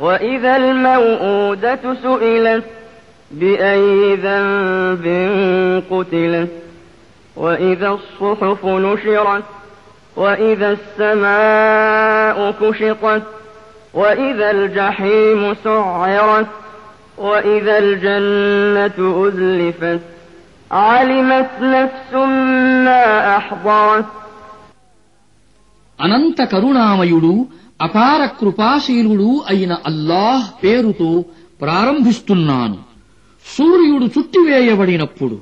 وإذا الموءودة سئلت بأي ذنب قتلت وإذا الصحف نشرت وإذا السماء كشطت وإذا الجحيم سعرت وإذا الجنة أزلفت علمت نفس ما أحضرت అనంత కరుణామయుడు అపార కృపాశీలుడు అయిన అల్లాహ్ పేరుతో ప్రారంభిస్తున్నాను. సూర్యుడు చుట్టివేయబడినప్పుడు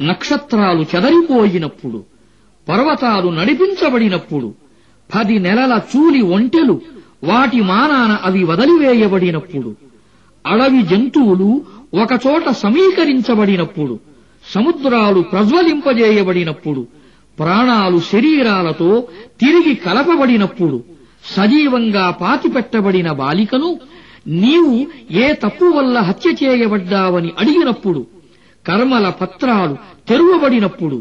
నక్షత్రాలు చెదరిపోయినప్పుడు పర్వతాలు నడిపించబడినప్పుడు పది నెలల చూలి ఒంటెలు వాటి మానాన అవి వదిలివేయబడినప్పుడు అడవి జంతువులు ఒకచోట సమీకరించబడినప్పుడు సముద్రాలు ప్రజ్వలింపజేయబడినప్పుడు ప్రాణాలు శరీరాలతో తిరిగి కలపబడినప్పుడు సజీవంగా పాతిపెట్టబడిన బాలికను నీవు ఏ తప్పు వల్ల హత్య చేయబడ్డావని అడిగినప్పుడు కర్మల పత్రాలు తెరువబడినప్పుడు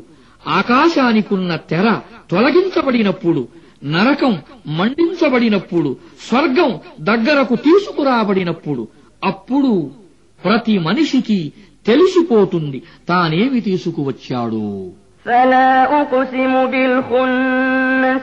ఆకాశానికున్న తెర తొలగించబడినప్పుడు నరకం మండించబడినప్పుడు స్వర్గం దగ్గరకు తీసుకురాబడినప్పుడు అప్పుడు ప్రతి మనిషికి తెలిసిపోతుంది తానేమి తీసుకువచ్చాడో فلا أقسم بالخنس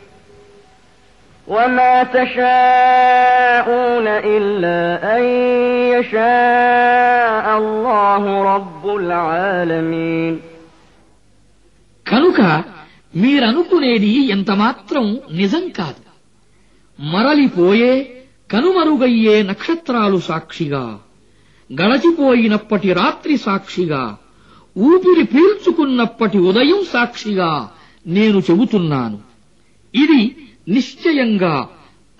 وما تشاءون إلا أن يشاء الله رب العالمين కనుక మీరనుకునేది ఎంతమాత్రం నిజం కాదు మరలిపోయే కనుమరుగయ్యే నక్షత్రాలు సాక్షిగా గడచిపోయినప్పటి రాత్రి సాక్షిగా ఊపిరి పీల్చుకున్నప్పటి ఉదయం సాక్షిగా నేను చెబుతున్నాను ఇది నిశ్చయంగా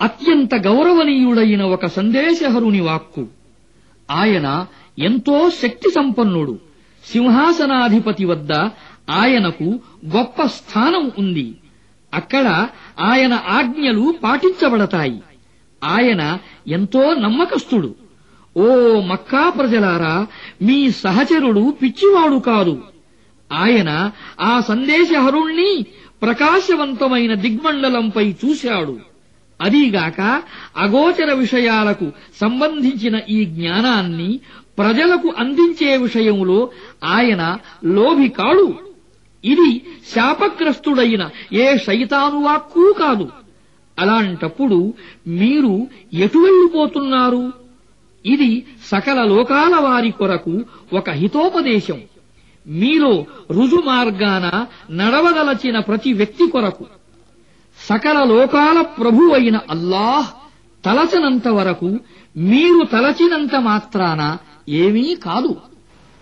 అత్యంత గౌరవనీయుడైన ఒక సందేశహరుని వాక్కు. ఆయన ఎంతో శక్తి సంపన్నుడు. సింహాసనాధిపతి వద్ద ఆయనకు గొప్ప స్థానం ఉంది. అక్కడ ఆయన ఆజ్ఞలు పాటించబడతాయి. ఆయన ఎంతో నమ్మకస్తుడు. ఓ మక్కా ప్రజలారా మీ సహచరుడు పిచ్చివాడు కాదు. ఆయన ఆ సందేశహరుణ్ణి ప్రకాశవంతమైన దిగ్మండలంపై చూశాడు. అదీగాక అగోచర విషయాలకు సంబంధించిన ఈ జ్ఞానాన్ని ప్రజలకు అందించే విషయంలో ఆయన లోభి కాడు. ఇది శాపగ్రస్తుడైన ఏ శైతానువాక్కూ కాదు. అలాంటప్పుడు మీరు ఎటు వెళ్ళిపోతున్నారు? ఇది సకల లోకాల వారి కొరకు ఒక హితోపదేశం. మీలో రుజుమార్గాన నడవదలచిన ప్రతి వ్యక్తి కొరకు సకల లోకాల ప్రభు అయిన అల్లాహ్ తలచనంత వరకు మీరు తలచినంత మాత్రాన ఏమీ కాదు.